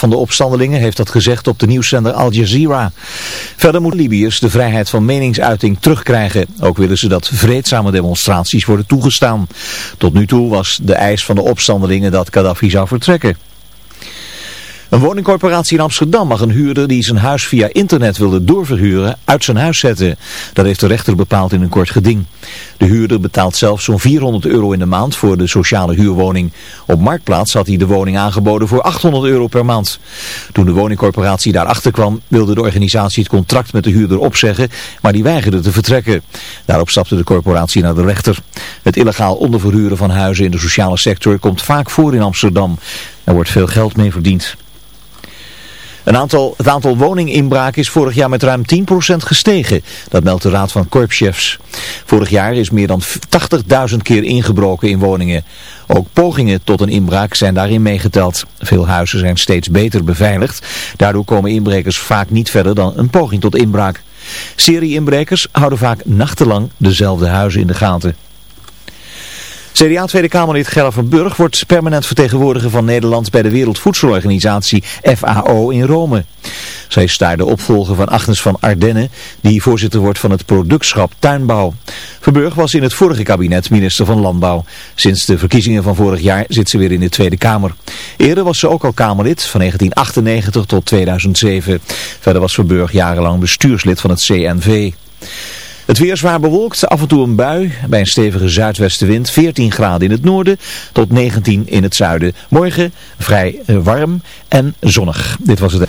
van de opstandelingen heeft dat gezegd op de nieuwszender Al Jazeera. Verder moeten Libiërs de vrijheid van meningsuiting terugkrijgen. Ook willen ze dat vreedzame demonstraties worden toegestaan. Tot nu toe was de eis van de opstandelingen dat Gaddafi zou vertrekken. Een woningcorporatie in Amsterdam mag een huurder die zijn huis via internet wilde doorverhuren uit zijn huis zetten. Dat heeft de rechter bepaald in een kort geding. De huurder betaalt zelf zo'n 400 euro in de maand voor de sociale huurwoning. Op Marktplaats had hij de woning aangeboden voor 800 euro per maand. Toen de woningcorporatie daarachter kwam wilde de organisatie het contract met de huurder opzeggen, maar die weigerde te vertrekken. Daarop stapte de corporatie naar de rechter. Het illegaal onderverhuren van huizen in de sociale sector komt vaak voor in Amsterdam. Er wordt veel geld mee verdiend. Een aantal, het aantal woninginbraken is vorig jaar met ruim 10% gestegen. Dat meldt de Raad van Korpschefs. Vorig jaar is meer dan 80.000 keer ingebroken in woningen. Ook pogingen tot een inbraak zijn daarin meegeteld. Veel huizen zijn steeds beter beveiligd. Daardoor komen inbrekers vaak niet verder dan een poging tot inbraak. Serie-inbrekers houden vaak nachtenlang dezelfde huizen in de gaten. CDA Tweede Kamerlid Gerrit van Burg wordt permanent vertegenwoordiger van Nederland bij de Wereldvoedselorganisatie FAO in Rome. Zij is daar de opvolger van Agnes van Ardenne, die voorzitter wordt van het productschap Tuinbouw. Verburg was in het vorige kabinet minister van Landbouw. Sinds de verkiezingen van vorig jaar zit ze weer in de Tweede Kamer. Eerder was ze ook al Kamerlid, van 1998 tot 2007. Verder was Verburg jarenlang bestuurslid van het CNV. Het weer zwaar bewolkt, af en toe een bui. Bij een stevige zuidwestenwind 14 graden in het noorden tot 19 in het zuiden. Morgen vrij eh, warm en zonnig. Dit was het.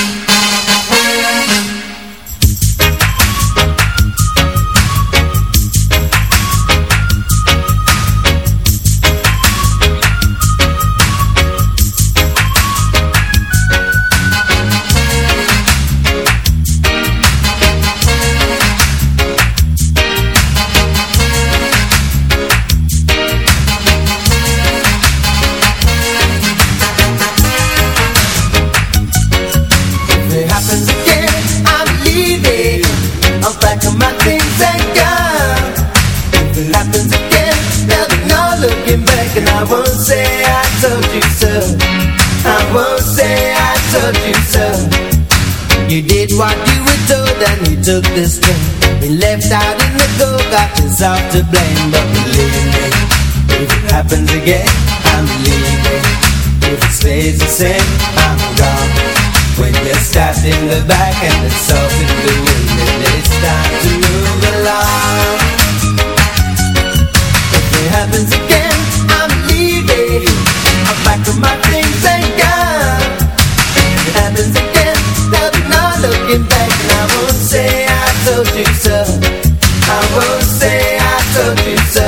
Took this thing Been left out in the cold, got yourself to blame But believe me, if it happens again I'm leaving If it stays the same, I'm gone. When you're stabbed in the back and the salt in the wind Then it's time to move along looking back say I told you so. I won't say I told you so.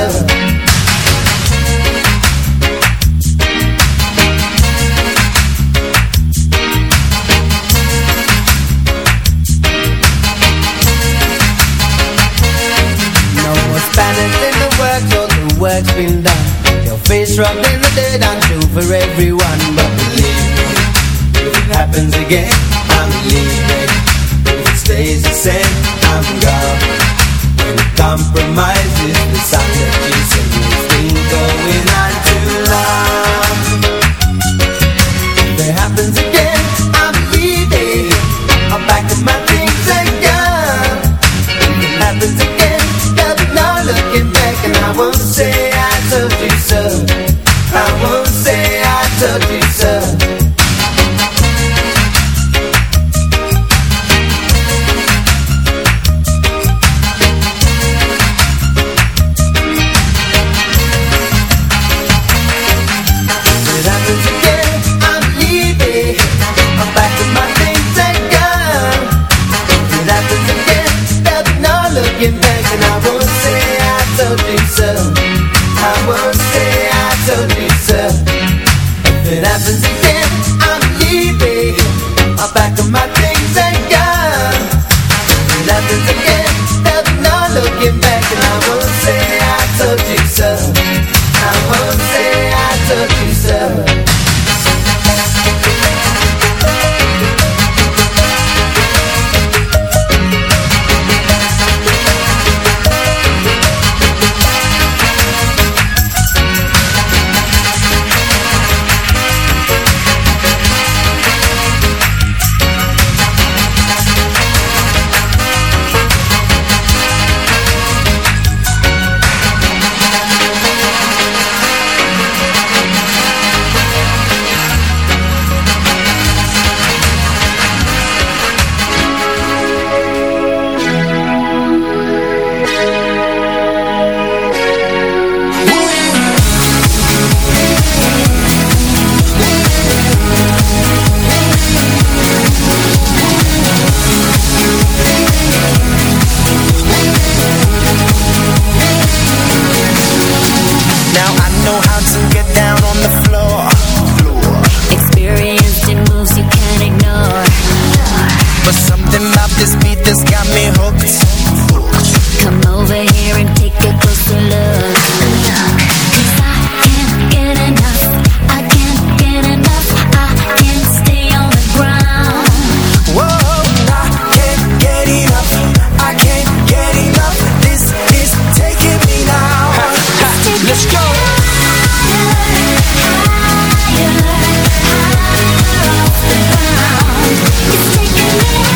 No more Spanish in the works, all the work's been done. Your face rubbed in the dirt, I'm true for everyone. But believe me, if it happens again, I'm leaving stays the same, I'm gone. When compromise is the I won't say I told you so If it happens again. Thank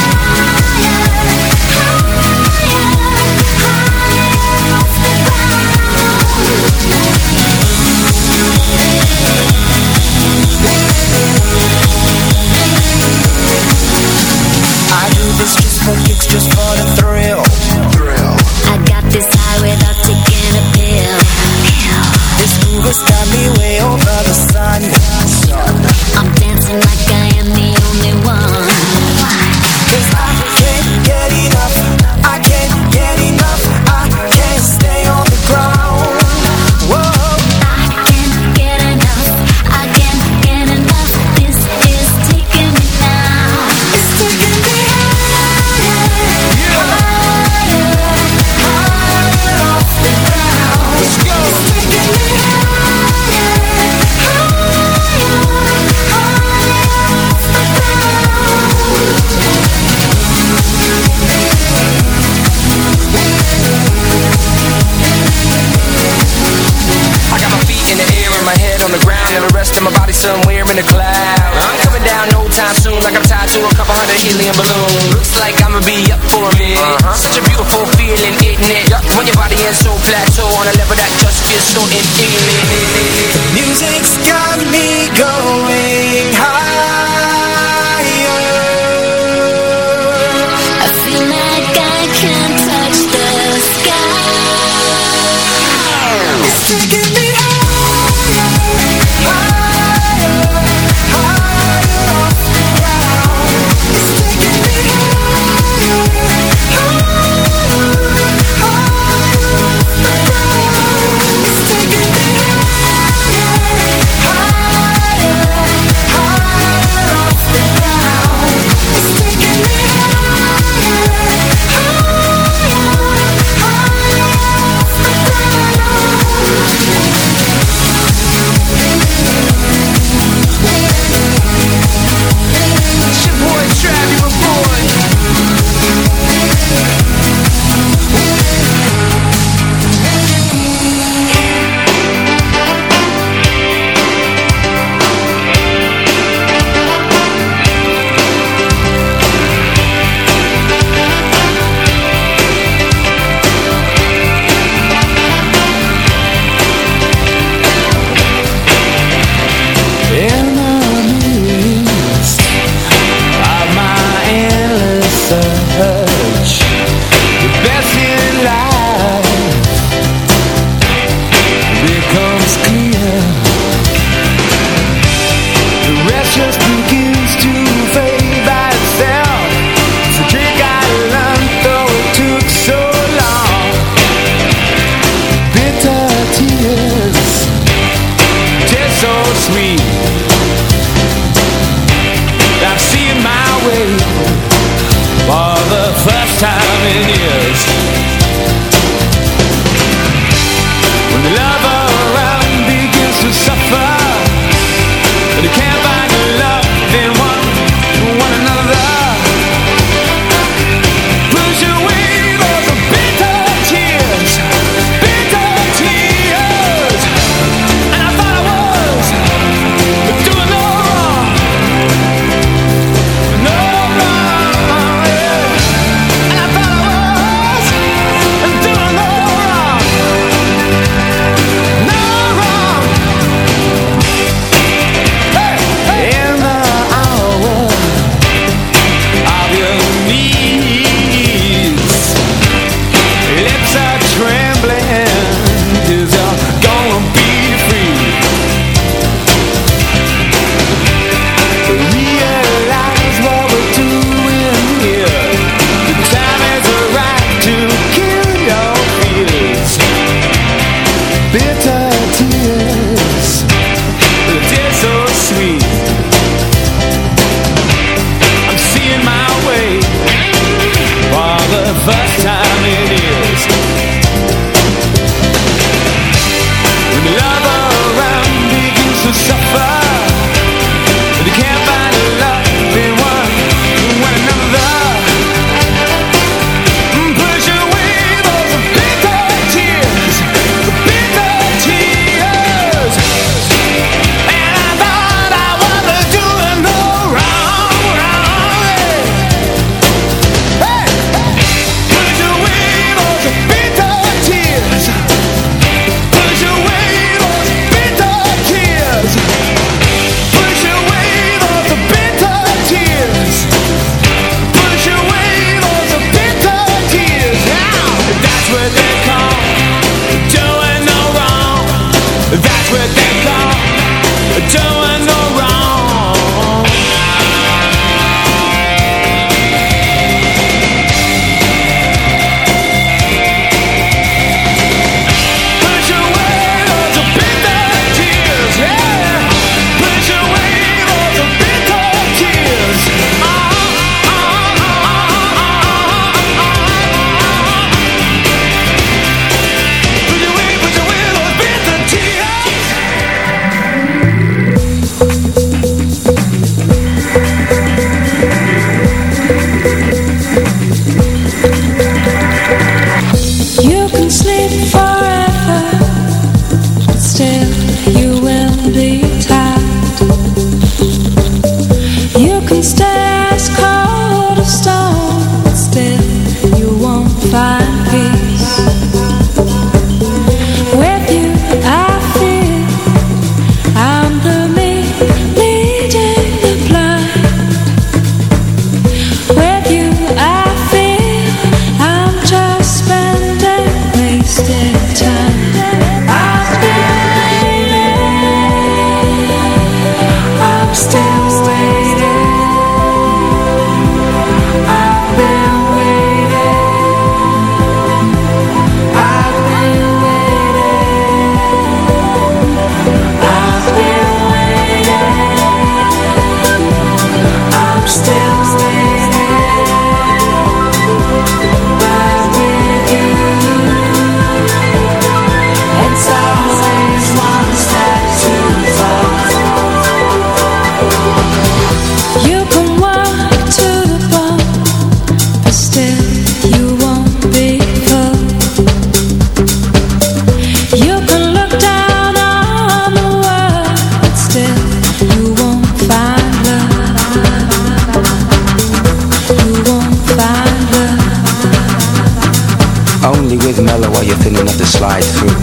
Only with mellow are you thin enough to slide through.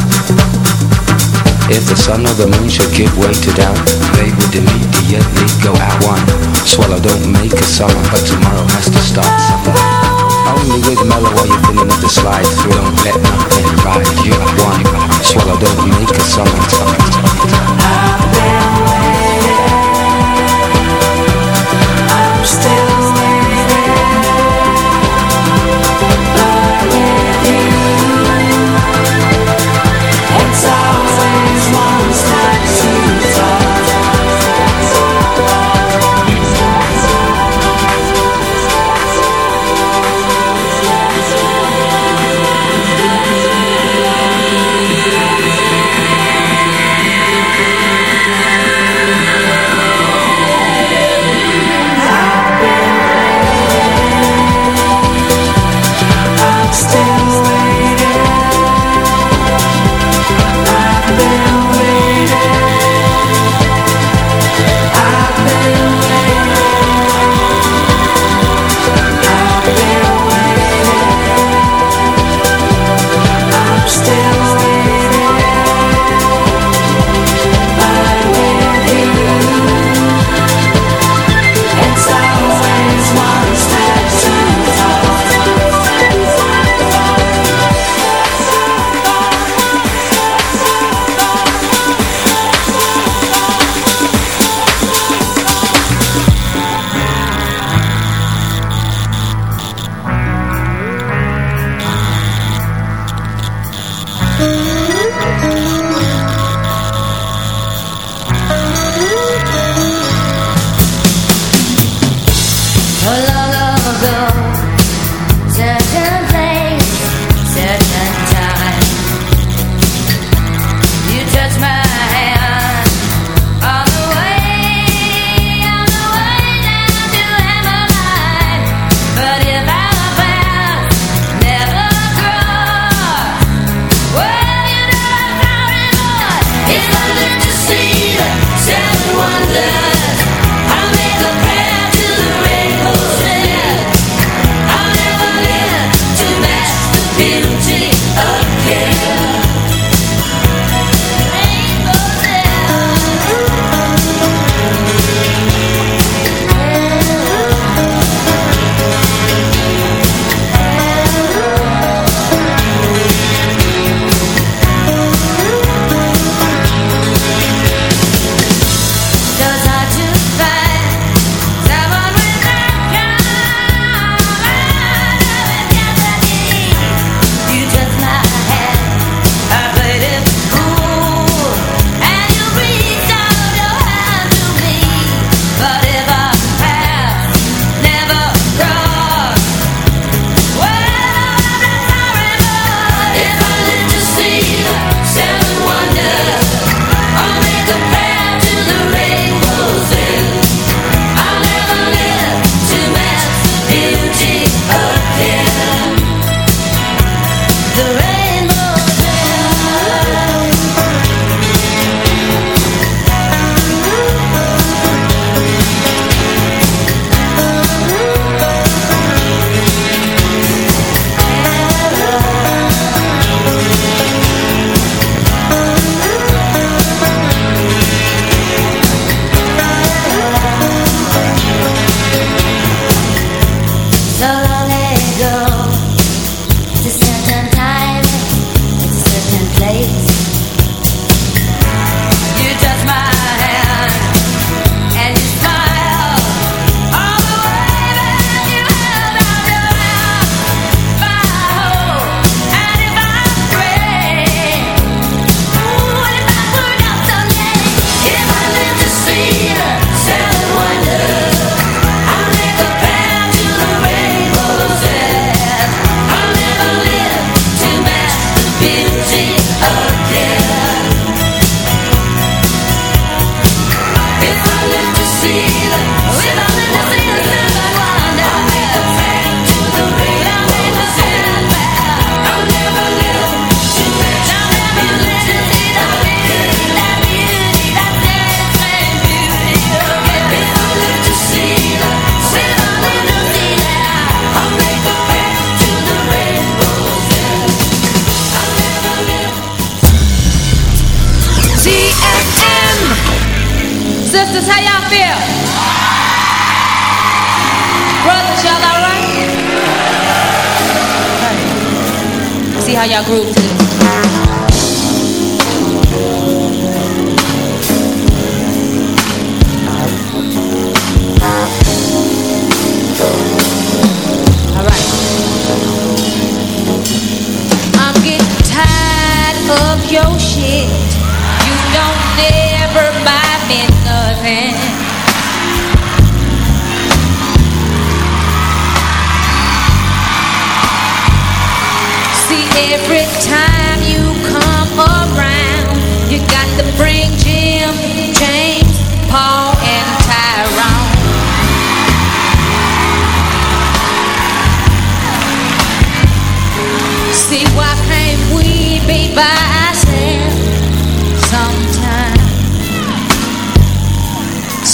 If the sun or the moon should give way to doubt, they would immediately go at one. Swallow don't make a summer, but tomorrow has to start somewhere. Only with mellow are you thin enough to slide through. Don't let nothing ride you. One swallow don't make a summer.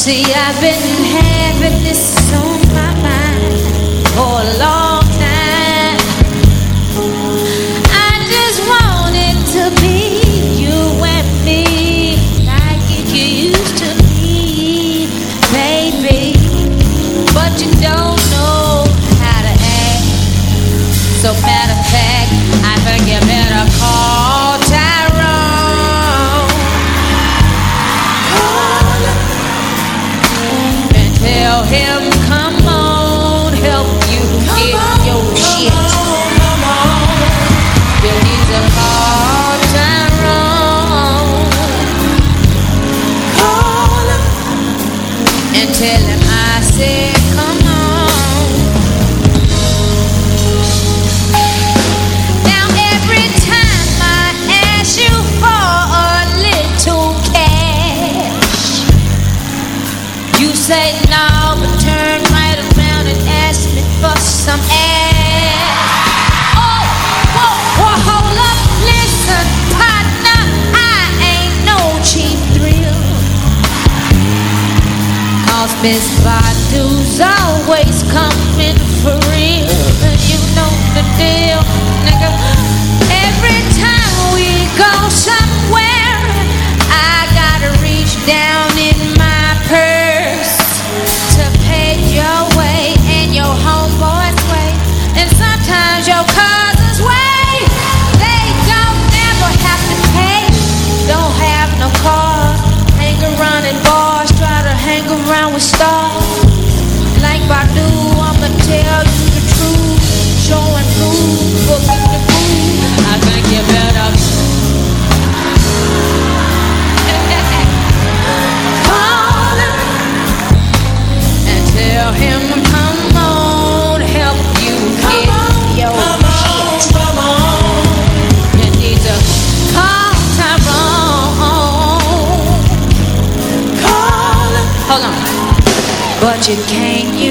See, I've been having this on you came. You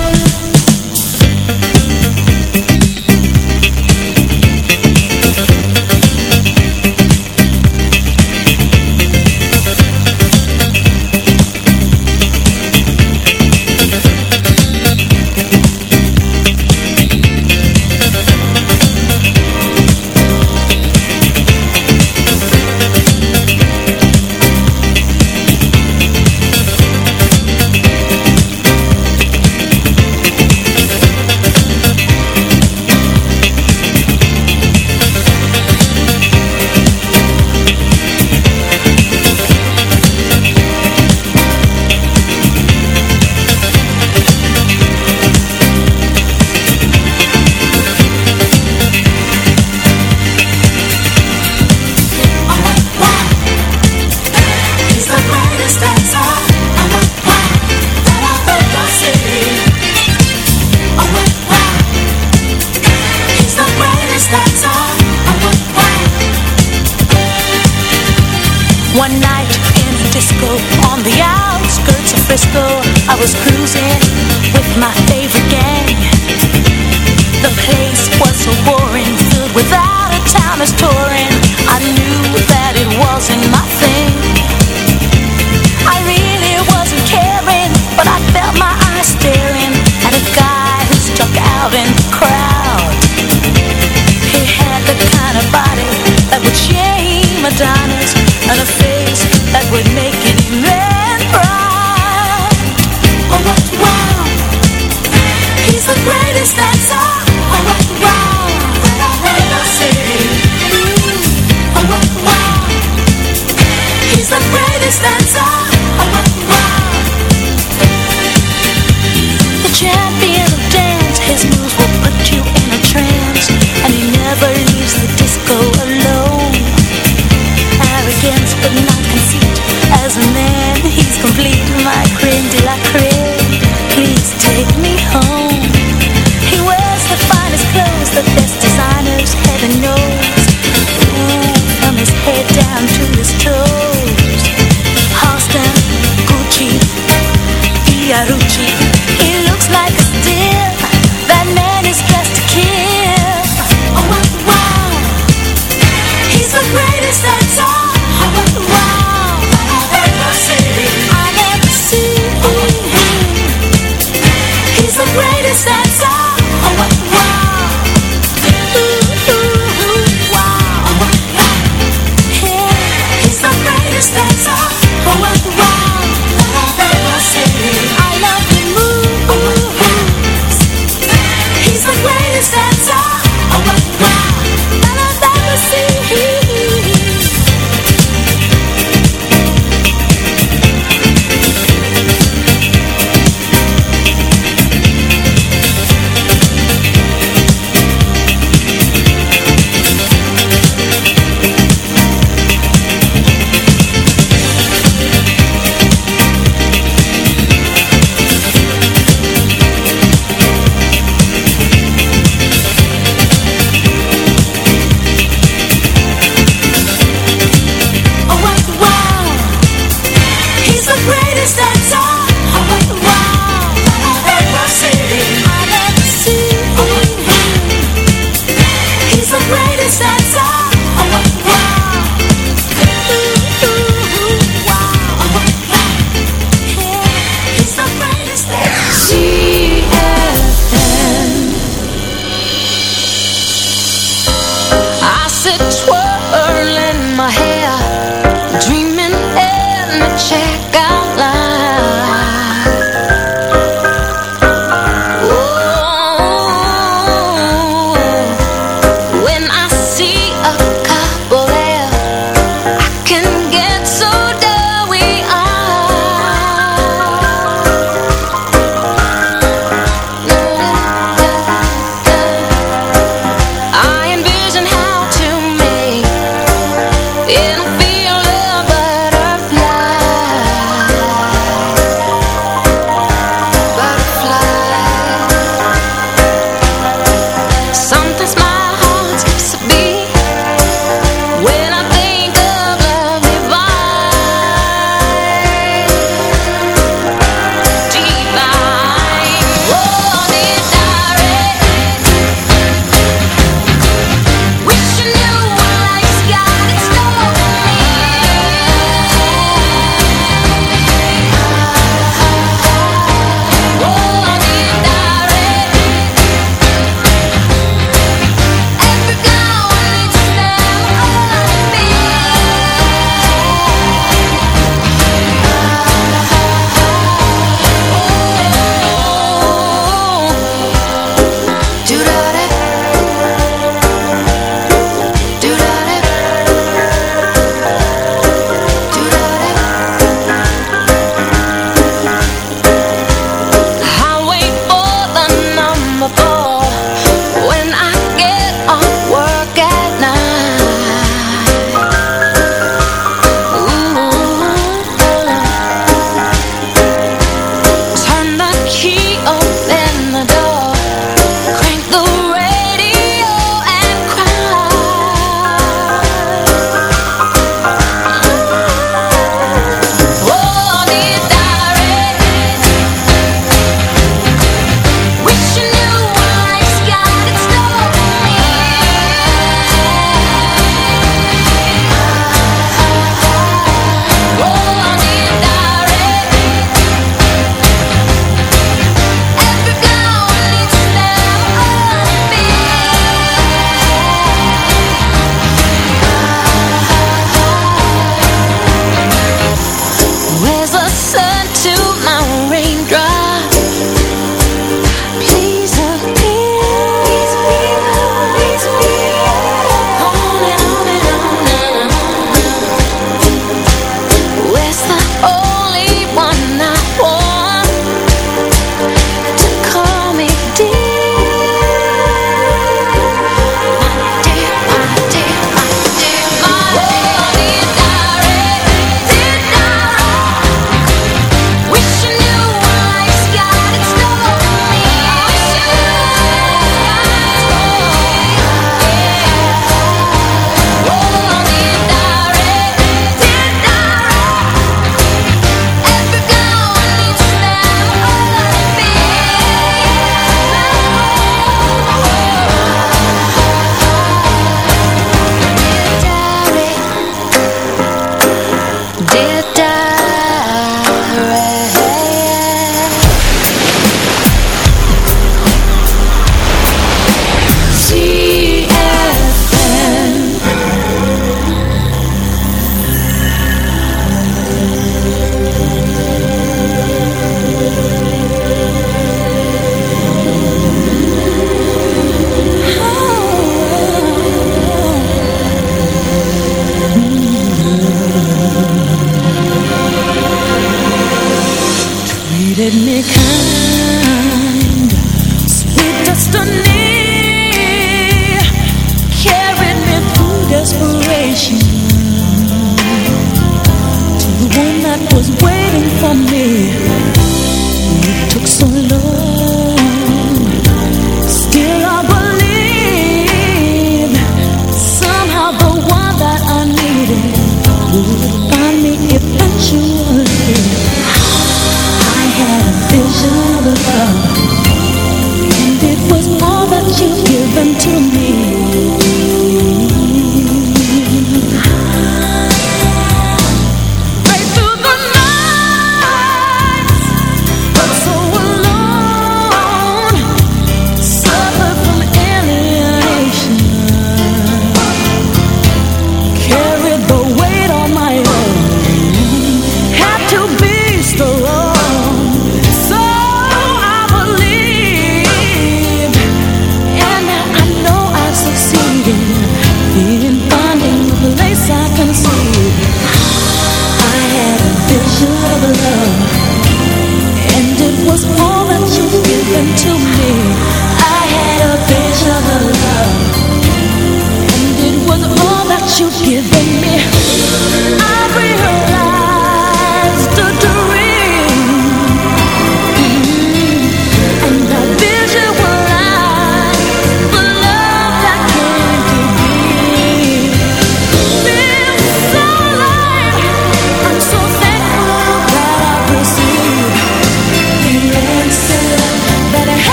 you give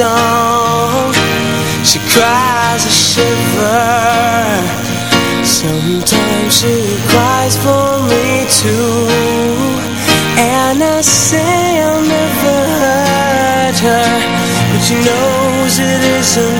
She cries a shiver. Sometimes she cries for me too. And I say I'll never hurt her But she knows it isn't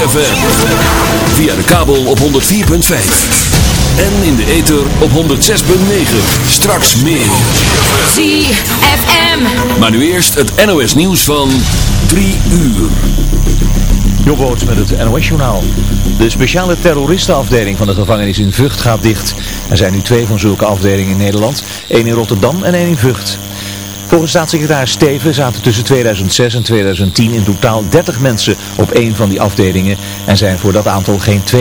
ZFM. Via de kabel op 104.5. En in de ether op 106.9. Straks meer. ZFM. Maar nu eerst het NOS nieuws van 3 uur. Jobboot met het NOS-journaal. De speciale terroristenafdeling van de gevangenis in Vught gaat dicht. Er zijn nu twee van zulke afdelingen in Nederland. één in Rotterdam en één in Vught. Volgens staatssecretaris Steven zaten tussen 2006 en 2010 in totaal 30 mensen op één van die afdelingen. En zijn voor dat aantal geen twee...